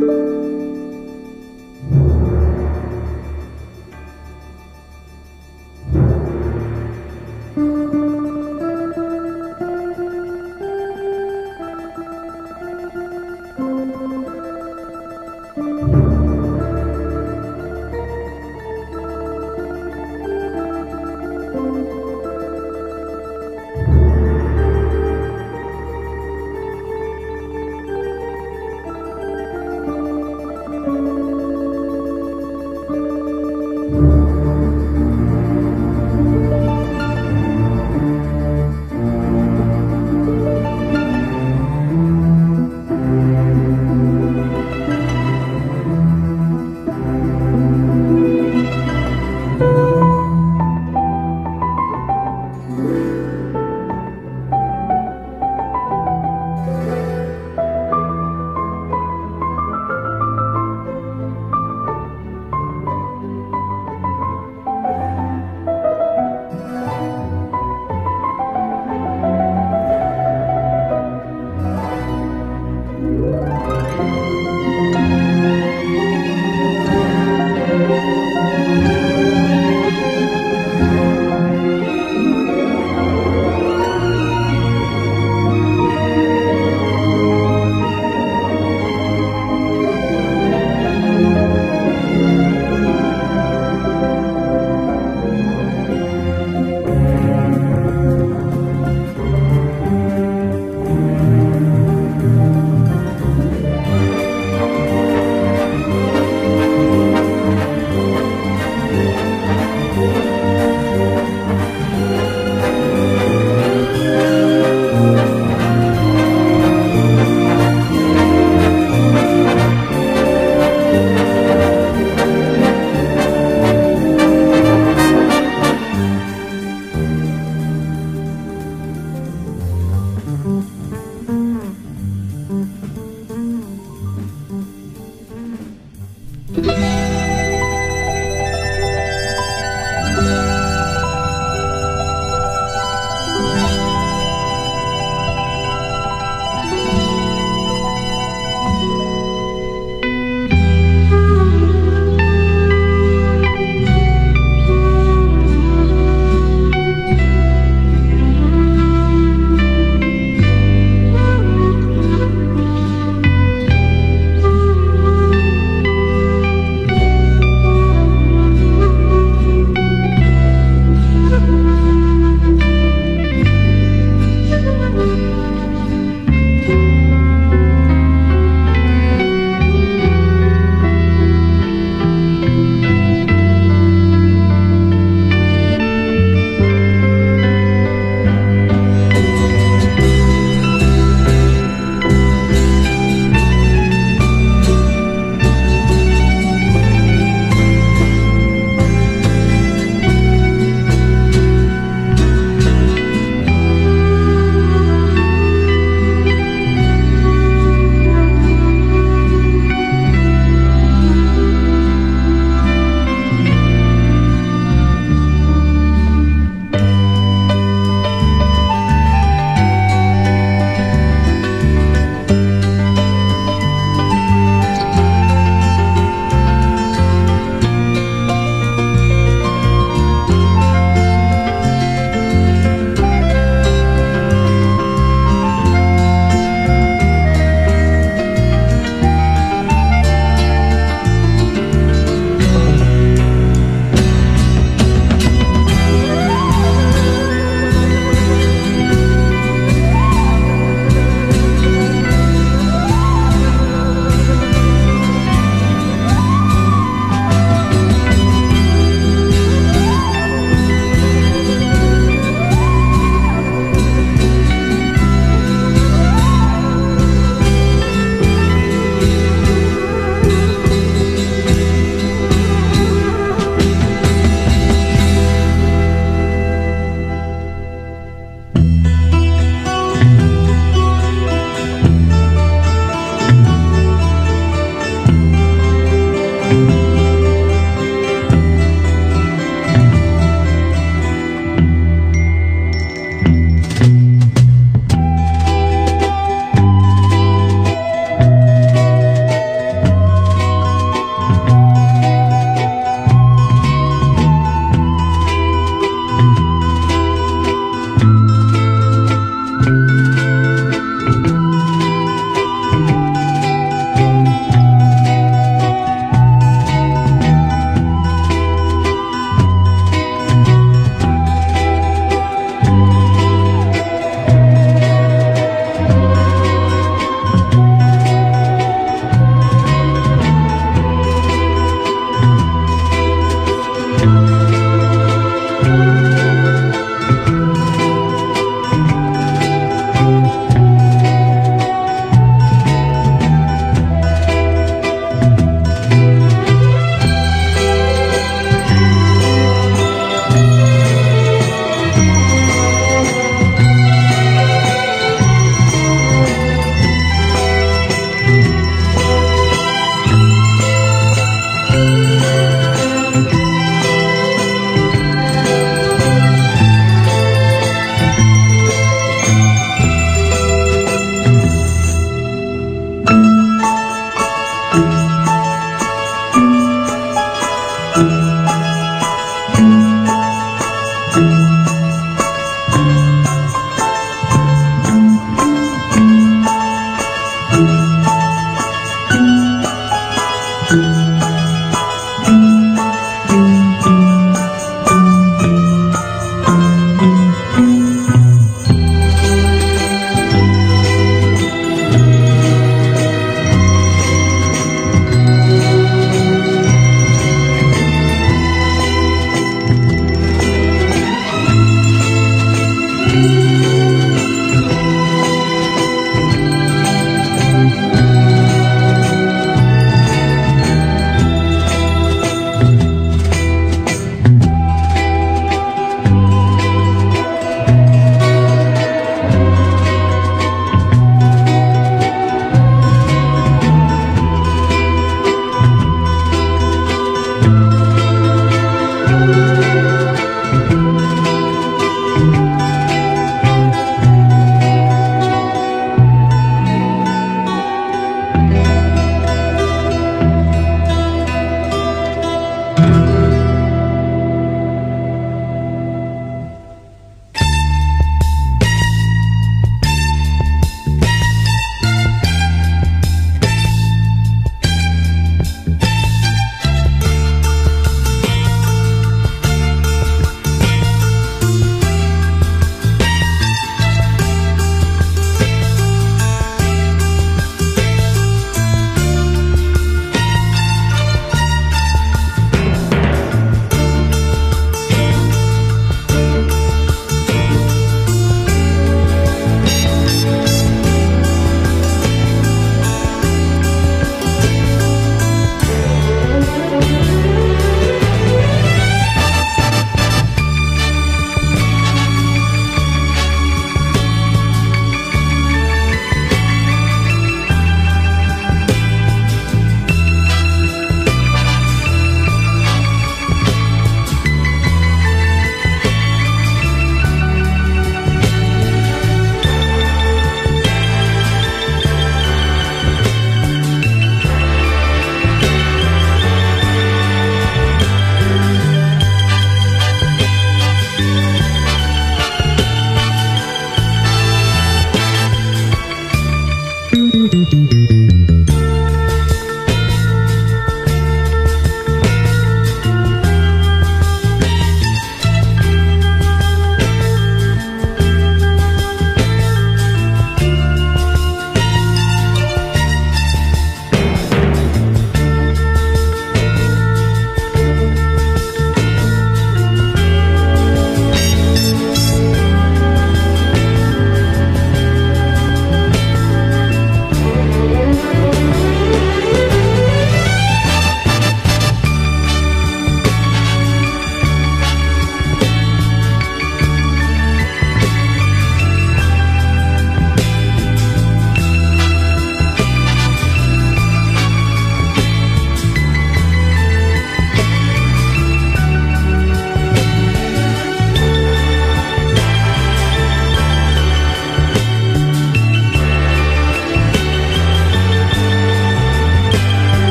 you.